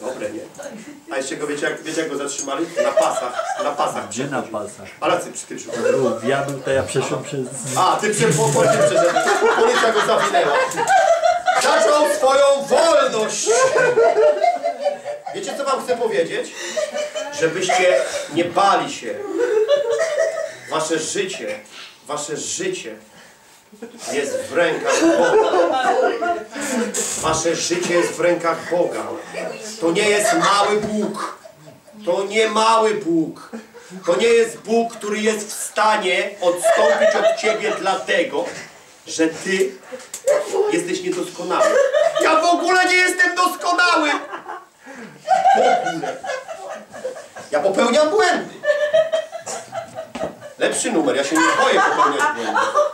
Dobre, nie? A jeszcze go wiecie jak, wiecie jak go zatrzymali? Na pasach, na pasach Gdzie na pasach? Ale ty przy tym przychodził. Był diabeł, to ja przeszłem przez... A, ty przeszedł. Policja go zawinęła. Zaczął swoją wolność. Wiecie co wam chcę powiedzieć? Żebyście nie bali się. Wasze życie, wasze życie jest w rękach Boga. Wasze życie jest w rękach Boga. To nie jest mały Bóg. To nie mały Bóg. To nie jest Bóg, który jest w stanie odstąpić od Ciebie dlatego, że Ty jesteś niedoskonały. Ja w ogóle nie jestem doskonały! W ogóle. Ja popełniam błędy. Lepszy numer, ja się nie boję popełniać błędów.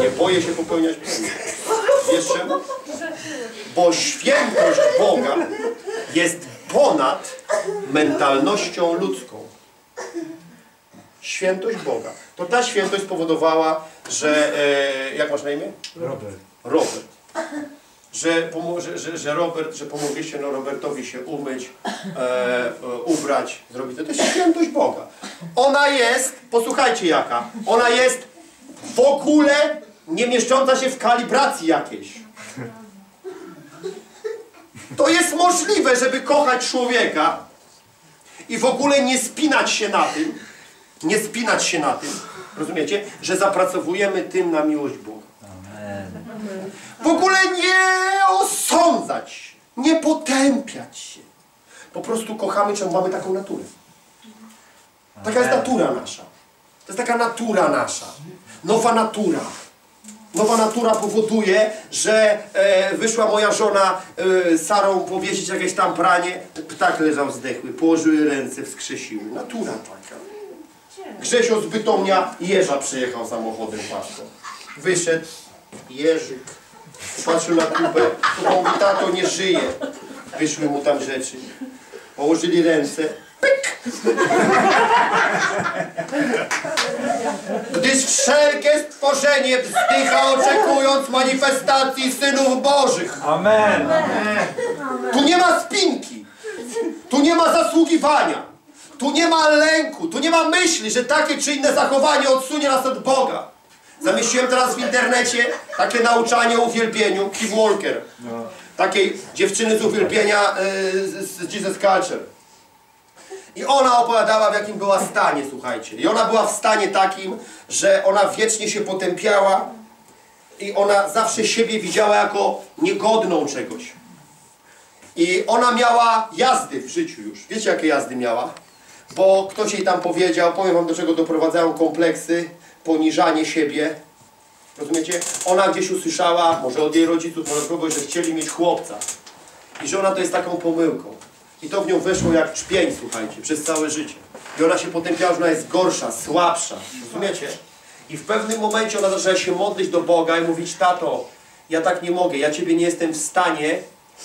Nie boję się popełniać błędów. Wiesz czemu? Bo świętość Boga jest ponad mentalnością ludzką. Świętość Boga. To ta świętość spowodowała, że... E, jak masz na imię? Robert. Robert. Że, że, że, że Robert, że pomogliście no Robertowi się umyć, e, e, ubrać, zrobić to. To jest świętość Boga. Ona jest, posłuchajcie jaka, ona jest w ogóle nie mieszcząca się w kalibracji jakiejś. To jest możliwe, żeby kochać człowieka i w ogóle nie spinać się na tym, nie spinać się na tym, rozumiecie, że zapracowujemy tym na miłość Boga. W ogóle nie osądzać się, nie potępiać się. Po prostu kochamy, czemu mamy taką naturę. Taka jest natura nasza. To jest taka natura nasza. Nowa natura. Nowa natura powoduje, że e, wyszła moja żona e, Sarą powiesić jakieś tam pranie. Ptak leżał zdechły, położyły ręce, wskrzesiły. Natura taka. Grzesio z Bytomnia jeża przyjechał samochodem paczką. Wyszedł, jeżyk, patrzył na kubę, to mówi, tato nie żyje. Wyszły mu tam rzeczy. Położyli ręce, pyk! Gdyż wszelkie stworzenie wzdycha oczekując manifestacji synów bożych. Amen. Tu nie ma spinki. Tu nie ma zasługiwania. Tu nie ma lęku. Tu nie ma myśli, że takie czy inne zachowanie odsunie nas od Boga. Zamieściłem teraz w internecie takie nauczanie o uwielbieniu Keith Walker. Takiej dziewczyny z uwielbienia z z Jesus Culture. I ona opowiadała, w jakim była stanie, słuchajcie. I ona była w stanie takim, że ona wiecznie się potępiała i ona zawsze siebie widziała jako niegodną czegoś. I ona miała jazdy w życiu już. Wiecie, jakie jazdy miała? Bo ktoś jej tam powiedział, powiem wam, do czego doprowadzają kompleksy, poniżanie siebie. Rozumiecie? Ona gdzieś usłyszała, może od jej rodziców, może od kogoś, że chcieli mieć chłopca. I że ona to jest taką pomyłką. I to w nią weszło jak czpień, słuchajcie, przez całe życie. I ona się potępiała, że ona jest gorsza, słabsza. Rozumiecie? I w pewnym momencie ona zaczęła się modlić do Boga i mówić, tato, ja tak nie mogę, ja Ciebie nie jestem w stanie,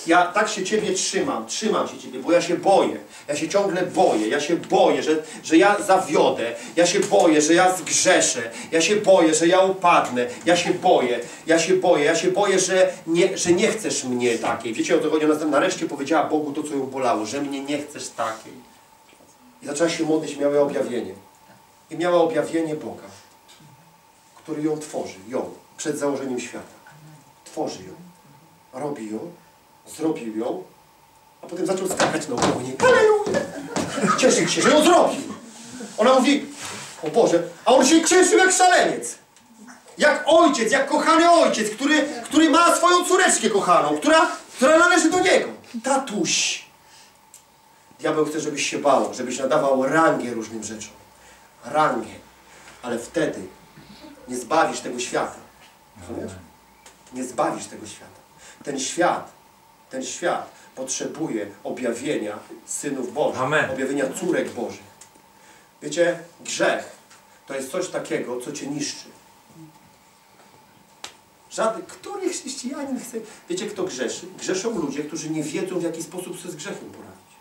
ja tak się Ciebie trzymam, trzymam się Ciebie, bo ja się boję. Ja się ciągle boję, ja się boję, że, że ja zawiodę, ja się boję, że ja zgrzeszę, ja się boję, że ja upadnę, ja się boję, ja się boję, ja się boję, że nie, że nie chcesz mnie takiej. Wiecie o co chodzi? Ona nareszcie powiedziała Bogu to, co ją bolało, że mnie nie chcesz takiej. I zaczęła się modlić, miała objawienie. I miała objawienie Boga, który ją tworzy, ją, przed założeniem świata. Tworzy ją, robi ją, zrobił ją, a potem zaczął skakać na niej. Halleluja! Cieszyć się, że ją zrobił. Ona mówi, o Boże, a on się cieszył jak szaleniec. Jak ojciec, jak kochany ojciec, który, który ma swoją córeczkę kochaną, która, która należy do niego. Tatuś. Diabeł chce, żebyś się bał, żebyś nadawał rangę różnym rzeczom. Rangę. Ale wtedy nie zbawisz tego świata. Rozumiesz? Nie zbawisz tego świata. Ten świat, ten świat potrzebuje objawienia synów Bożych, Amen. objawienia córek Bożych. Wiecie, grzech to jest coś takiego, co cię niszczy. Żaden, który chrześcijanin chce... Wiecie, kto grzeszy? Grzeszą ludzie, którzy nie wiedzą, w jaki sposób sobie z grzechem poradzić.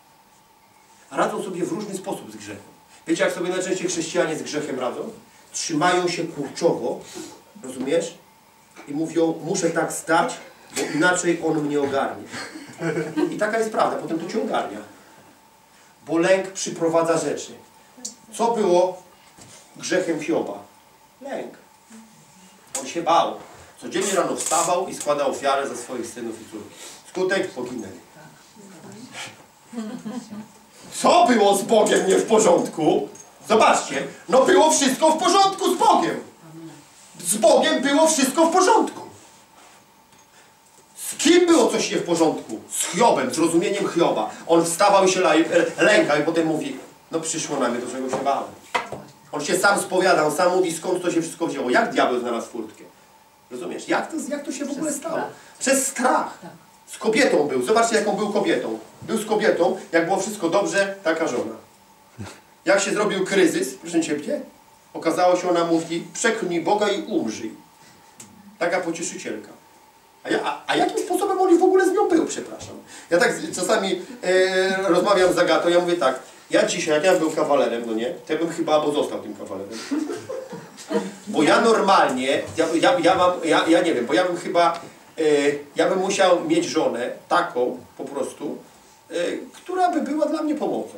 Radzą sobie w różny sposób z grzechem. Wiecie, jak sobie najczęściej chrześcijanie z grzechem radzą? Trzymają się kurczowo, rozumiesz? I mówią, muszę tak stać, bo inaczej on mnie ogarnie. I taka jest prawda, potem to cię ogarnia. Bo lęk przyprowadza rzeczy. Co było grzechem Hioba? Lęk. On się bał. Codziennie rano wstawał i składał ofiarę za swoich synów i córki. Skutek poginęli. Co było z Bogiem nie w porządku? Zobaczcie, no było wszystko w porządku z Bogiem. Z Bogiem było wszystko w porządku. Kim było coś nie w porządku? Z Hiobem, z rozumieniem Hioba. On wstawał i się lękał i potem mówi, no przyszło na mnie, do czego się bałem. On się sam spowiada, on sam mówi skąd to się wszystko wzięło. Jak diabeł znalazł furtkę? Rozumiesz? Jak to, jak to się w ogóle stało? Przez strach. Z kobietą był. Zobaczcie, jaką był kobietą. Był z kobietą, jak było wszystko dobrze, taka żona. Jak się zrobił kryzys, proszę Ciebie, okazało się, ona mówi, przeklnij Boga i umrzyj. Taka pocieszycielka. A, ja, a, jakim sposobem on w ogóle z nią był, przepraszam? Ja tak czasami e, rozmawiam z Agatą, ja mówię tak, ja dzisiaj, jak ja bym był kawalerem, no nie, to ja bym chyba albo został tym kawalerem. Bo ja normalnie, ja, ja, ja, mam, ja, ja nie wiem, bo ja bym chyba, e, ja bym musiał mieć żonę taką po prostu, e, która by była dla mnie pomocą.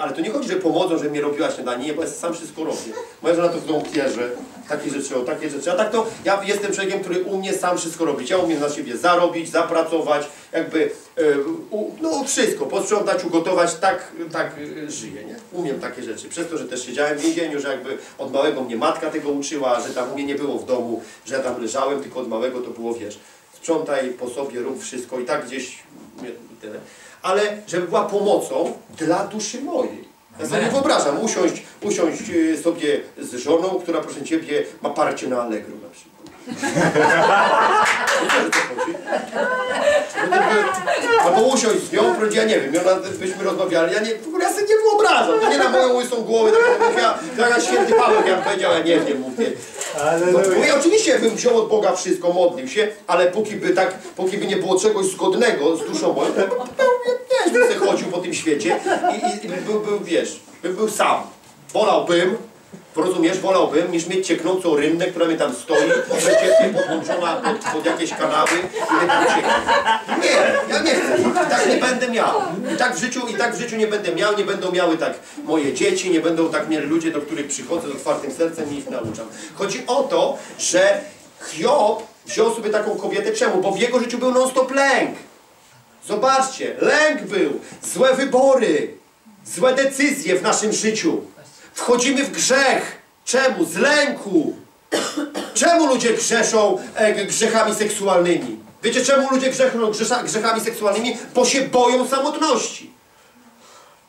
Ale to nie chodzi, że pomocą, że mnie robiła śniadanie, nie, bo ja sam wszystko robię. Moja żona to w domu pierze, takie rzeczy, o takie rzeczy. A tak to ja jestem człowiekiem, który umie sam wszystko robić. Ja umiem na siebie zarobić, zapracować, jakby, e, u, no wszystko, posprzątać, ugotować, tak, tak e, żyję, nie? Umiem takie rzeczy. Przez to, że też siedziałem w więzieniu, że jakby od małego mnie matka tego uczyła, że tam mnie nie było w domu, że ja tam leżałem, tylko od małego to było, wiesz, sprzątaj po sobie, rób wszystko i tak gdzieś nie, tyle. Ale żeby była pomocą dla duszy mojej. Ja sobie wyobrażam, usiąść, usiąść y, sobie z żoną, która proszę Ciebie ma parcie na Allegro na przykład. Albo usiąść z nią, ja nie wiem, ona, byśmy rozmawiali, ja nie, w ogóle ja sobie nie wyobrażam, to nie na moją łysą głowę, tak jak ja, tak jak święty Paweł, ja powiedział, ja nie wiem, mówię. No, mówię, oczywiście bym wziął od Boga wszystko, modlił się, ale póki by tak, póki by nie było czegoś zgodnego z duszą moją, to też bym chodził po tym świecie i, i, i był, był, wiesz, bym był sam. Wolałbym, rozumiesz, wolałbym, niż mieć cieknącą rynnę, która mi tam stoi, przeciętnie podłączona pod, pod jakieś kanały i tam cieknie. Nie, ja nie chcę. I tak nie będę miał. I tak w życiu, i tak w życiu nie będę miał, nie będą miały tak moje dzieci, nie będą tak mieli ludzie, do których przychodzę z otwartym sercem i ich nauczam. Chodzi o to, że Hiob wziął sobie taką kobietę. Czemu? Bo w jego życiu był non-stop lęk. Zobaczcie, lęk był, złe wybory, złe decyzje w naszym życiu. Wchodzimy w grzech. Czemu? Z lęku. Czemu ludzie grzeszą e, grzechami seksualnymi? Wiecie czemu ludzie grzeszą grzesza, grzechami seksualnymi? Bo się boją samotności.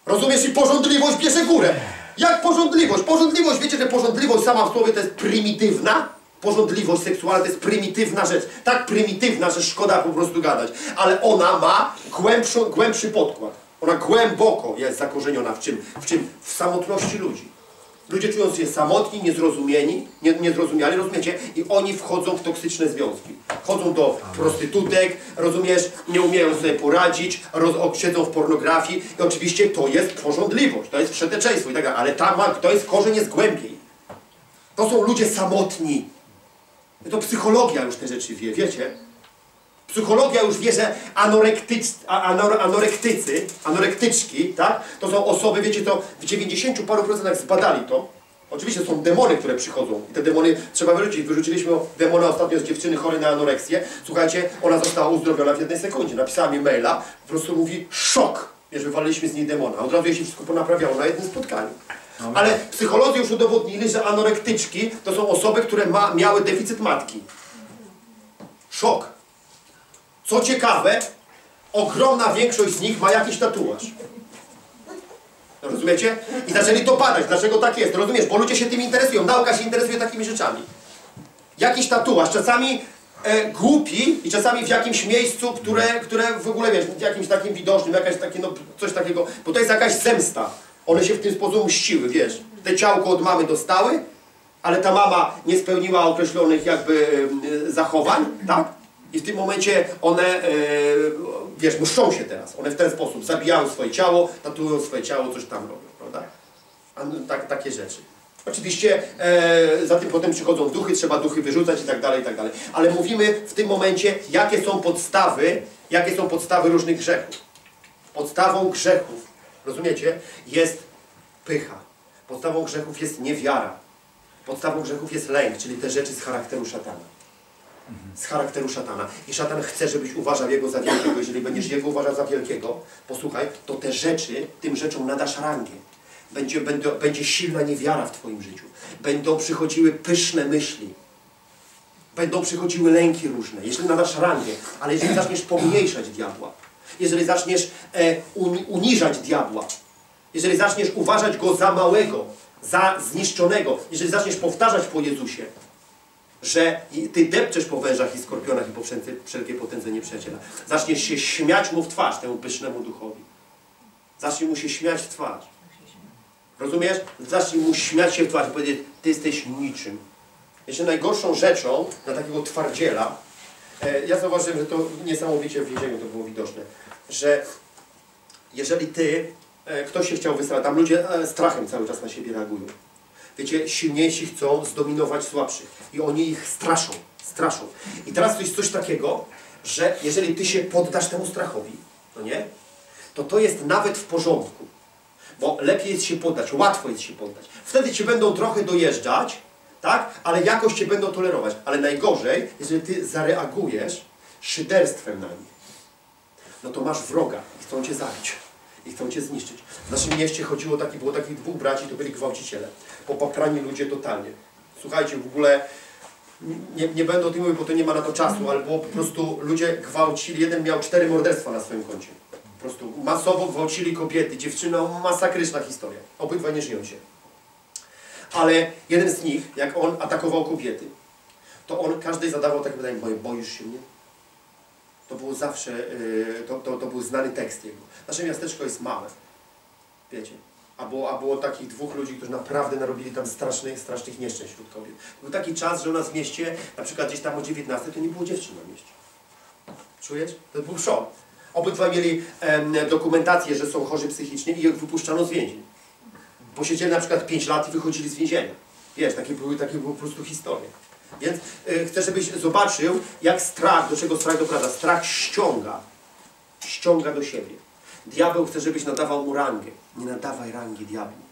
Rozumiesz? I porządliwość bierze górę. Jak porządliwość? Porządliwość, wiecie, że porządliwość sama w słowie to jest prymitywna? Porządliwość seksualna to jest prymitywna rzecz. Tak prymitywna, że szkoda po prostu gadać. Ale ona ma głębszą, głębszy podkład. Ona głęboko jest zakorzeniona w czym? W czym? W samotności ludzi. Ludzie czują się samotni, niezrozumieni, nie, niezrozumiali, rozumiecie? I oni wchodzą w toksyczne związki. Chodzą do prostytutek, rozumiesz? Nie umieją sobie poradzić, roz, siedzą w pornografii i oczywiście to jest porządliwość, to jest wszeteczeństwo i tak dalej, ale tam to jest korzeń jest głębiej. To są ludzie samotni. To psychologia już te rzeczy wie, wiecie? Psychologia już wie, że anorektyc, a- anor, anorektycy, anorektyczki, tak? To są osoby, wiecie, to w 90 paru procentach zbadali to. Oczywiście są demony, które przychodzą i te demony trzeba wyrzucić. Wyrzuciliśmy demona ostatnio z dziewczyny chorej na anoreksję. Słuchajcie, ona została uzdrowiona w jednej sekundzie. Napisała mi maila, po prostu mówi szok, że wywaliliśmy z niej demona. Od razu jej się wszystko ponaprawiało na jednym spotkaniu. Ale psycholodzy już udowodnili, że anorektyczki to są osoby, które ma, miały deficyt matki. Szok. Co ciekawe, ogromna większość z nich ma jakiś tatuaż. Rozumiecie? I zaczęli to badać. Dlaczego tak jest? Rozumiesz? Bo ludzie się tym interesują. Nauka się interesuje takimi rzeczami. Jakiś tatuaż, czasami e, głupi i czasami w jakimś miejscu, które, które w ogóle wiesz, w jakimś takim widocznym, jakaś takie, no coś takiego, bo to jest jakaś zemsta. One się w ten sposób mściły, wiesz. Te ciałko od mamy dostały, ale ta mama nie spełniła określonych jakby e, zachowań, tak? I w tym momencie one, e, wiesz, mszczą się teraz. One w ten sposób zabijają swoje ciało, tatuują swoje ciało, coś tam robią, prawda? No, tak, takie rzeczy. Oczywiście e, za tym potem przychodzą duchy, trzeba duchy wyrzucać i tak dalej, i tak dalej. Ale mówimy w tym momencie, jakie są podstawy jakie są podstawy różnych grzechów. Podstawą grzechów, rozumiecie, jest pycha. Podstawą grzechów jest niewiara. Podstawą grzechów jest lęk, czyli te rzeczy z charakteru szatana. Z charakteru szatana. I szatan chce, żebyś uważał jego za wielkiego. Jeżeli będziesz jego uważał za wielkiego, posłuchaj, to te rzeczy, tym rzeczom nadasz rangę. Będzie, będzie, będzie silna niewiara w Twoim życiu. Będą przychodziły pyszne myśli. Będą przychodziły lęki różne. Jeżeli nadasz rangę, ale jeżeli zaczniesz pomniejszać diabła, jeżeli zaczniesz e, uni, uniżać diabła, jeżeli zaczniesz uważać go za małego, za zniszczonego, jeżeli zaczniesz powtarzać po Jezusie, że ty depczesz po wężach i skorpionach i po wszelkie, wszelkie potędze nieprzyjaciela. Zaczniesz się śmiać mu w twarz, temu pysznemu duchowi. Zacznij mu się śmiać w twarz. Rozumiesz? Zacznij mu śmiać się w twarz i powiedzieć, ty jesteś niczym. Jeszcze najgorszą rzeczą na takiego twardziela, e, ja zauważyłem, że to niesamowicie w więzieniu to było widoczne, że jeżeli ty, e, ktoś się chciał wystraszyć, tam ludzie e, strachem cały czas na siebie reagują. Wiecie, silniejsi chcą zdominować słabszych i oni ich straszą, straszą. I teraz to jest coś takiego, że jeżeli ty się poddasz temu strachowi, no nie, to to jest nawet w porządku. Bo lepiej jest się poddać, łatwo jest się poddać. Wtedy cię będą trochę dojeżdżać, tak? Ale jakoś cię będą tolerować. Ale najgorzej, jeżeli ty zareagujesz szyderstwem na nich. No to masz wroga i chcą cię zabić. I chcą cię zniszczyć. W naszym mieście chodziło taki, było takich dwóch braci, to byli gwałciciele. Popaprani ludzie totalnie. Słuchajcie, w ogóle nie, nie będę o tym mówił, bo to nie ma na to czasu, ale było po prostu ludzie gwałcili. Jeden miał cztery morderstwa na swoim koncie. Po prostu masowo gwałcili kobiety, dziewczyny, masakryczna historia. Obydwaj nie żyją się. Ale jeden z nich, jak on atakował kobiety, to on każdej zadawał takie pytanie, "Boję- boisz się mnie? To było zawsze, yy, to, to, to był znany tekst jego. Nasze miasteczko jest małe, wiecie. A było, a było takich dwóch ludzi, którzy naprawdę narobili tam strasznych, strasznych nieszczęść wśród kobiet. Był taki czas, że u nas w mieście, na przykład gdzieś tam o 19, to nie było dziewczyn na mieście. Czujesz? To był szok. Obydwaj mieli em, dokumentację, że są chorzy psychicznie i ich wypuszczano z więzień. Posiedzieli na przykład 5 lat i wychodzili z więzienia. Wiesz, takie były, takie były po prostu historie. Więc y, chcę, żebyś zobaczył, jak strach, do czego strach doprowadza. Strach ściąga. Ściąga do siebie. Diabeł chce, żebyś nadawał mu rangę. Nie nadawaj rangi diabłu.